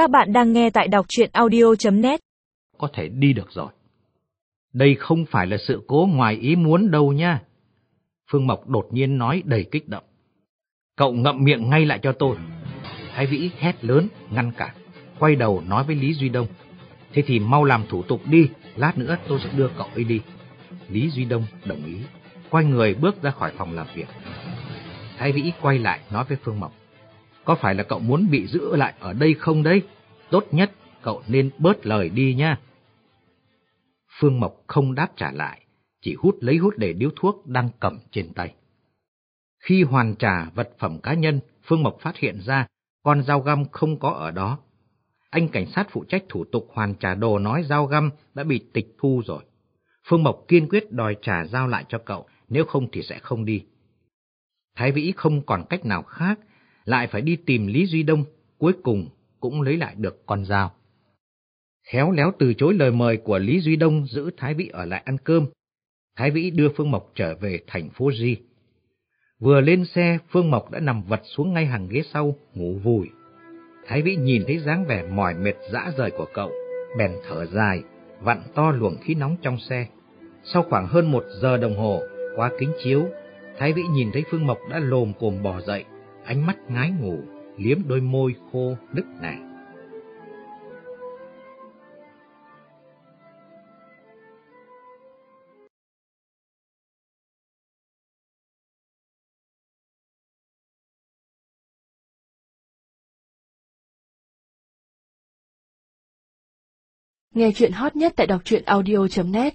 Các bạn đang nghe tại đọc chuyện audio.net Có thể đi được rồi. Đây không phải là sự cố ngoài ý muốn đâu nha. Phương Mộc đột nhiên nói đầy kích động. Cậu ngậm miệng ngay lại cho tôi. Thái Vĩ hét lớn, ngăn cản, quay đầu nói với Lý Duy Đông. Thế thì mau làm thủ tục đi, lát nữa tôi sẽ đưa cậu ấy đi. Lý Duy Đông đồng ý, quay người bước ra khỏi phòng làm việc. Thái Vĩ quay lại nói với Phương Mộc. Có phải là cậu muốn bị giữ lại ở đây không đấy? Tốt nhất cậu nên bớt lời đi nha. Phương Mộc không đáp trả lại, chỉ hút lấy hút để điếu thuốc đang cầm trên tay. Khi hoàn trả vật phẩm cá nhân, Phương Mộc phát hiện ra con dao găm không có ở đó. Anh cảnh sát phụ trách thủ tục hoàn trả đồ nói dao găm đã bị tịch thu rồi. Phương Mộc kiên quyết đòi trả dao lại cho cậu, nếu không thì sẽ không đi. Thái Vĩ không còn cách nào khác, lại phải đi tìm Lý Duy Đông, cuối cùng cũng lấy lại được con dao. Khéo léo từ chối lời mời của Lý Duy Đông giữ Thái Vĩ ở lại ăn cơm. Thái Vĩ đưa Phương Mộc trở về thành phố Di. Vừa lên xe, Phương Mộc đã nằm vật xuống ngay hàng ghế sau, ngủ vùi. Thái Vĩ nhìn thấy dáng vẻ mỏi mệt dã rời của cậu, bèn thở dài, vặn to luồng khí nóng trong xe. Sau khoảng hơn một giờ đồng hồ, qua kính chiếu, Thái Vĩ nhìn thấy Phương Mộc đã lồm cồm bò dậy, ánh mắt ngái ngủ, liếm đôi môi khô đứt nẻ. Nghe chuyện hot nhất tại đọc truyện audio.net